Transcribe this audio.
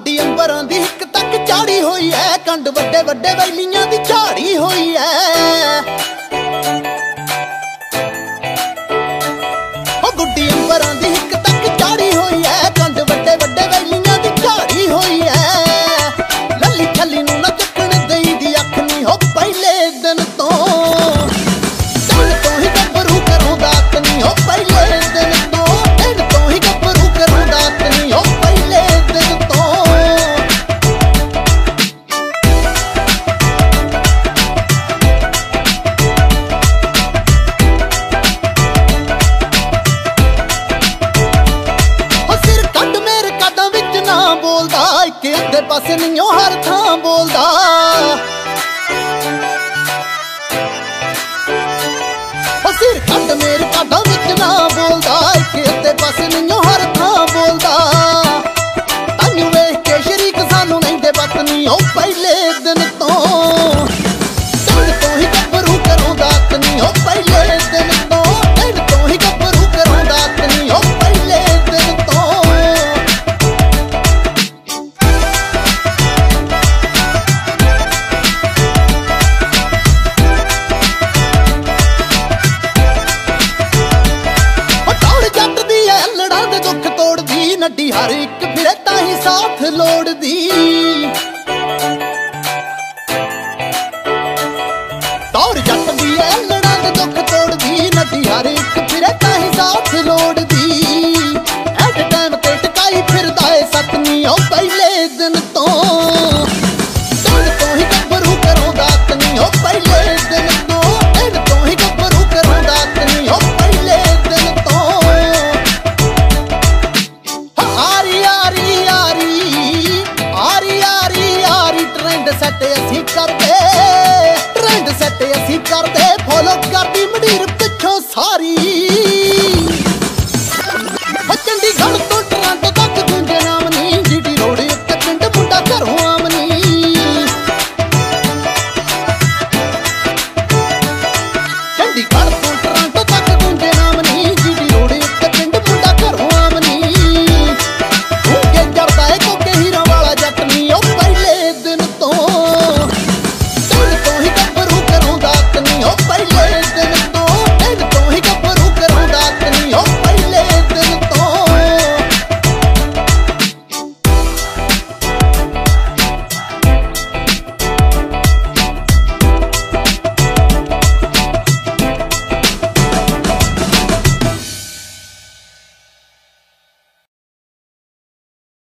ਗੁੱਡੀ ਅੰਬਰਾਂ ਦੀ ਇੱਕ ਤੱਕ ਚਾੜੀ ਹੋਈ ਐ ਕੰਡ ਵੱਡੇ ਵੱਡੇ ਵਹਿਮੀਆਂ ਬੋਲਦਾ ਅੱਧੇ ਪਾਸੇ ਨਹੀਂ ਉਹ ਹਰ ਥਾਂ ਬੋਲਦਾ। ਉਹ ਸਿਰ ਕੱਢ ਮੇਰੇ ਕਦਮ ਵਿੱਚ ਨਾ ਬੋਲਦਾ ਇੱਕ ਅੱਧੇ ਪਾਸੇ ਨਹੀਂ ਉਹ ਹਰ ਥਾਂ ਬੋਲਦਾ। ਤੈਨੂੰ ਵੇਖ ਕੇ ਸ਼ਰੀਕ ਸਾਨੂੰ ਨਹੀਂ ਪਤਨੀ ਉਹ ਪਹਿਲੇ ਦਿਨ ਤੋੜਦੀ ਹਰ ਇੱਕ ਫਿਰੇ ਤਾਂ ਹੀ ਸਾਥ ਲੋੜਦੀ। ਟੌਰ ਜੱਟ ਦੀ ਐ ਲੜਾਂ ਦੇ ਦੁੱਖ ਤੋੜਦੀ ਨੱਡੀ ਹਰ ਇੱਕ ਫਿਰੇ ਤਾਂ ਹੀ ਸਾਥ ਲੋੜਦੀ। ਐਟ ਟਾਈਮ ਤੇ ਟਕਾਈ ਫਿਰਦਾ ਏ ਸਤਨੀ ਉਹ ਸੈੱਟ ਅਸੀਂ ਕਰਦੇ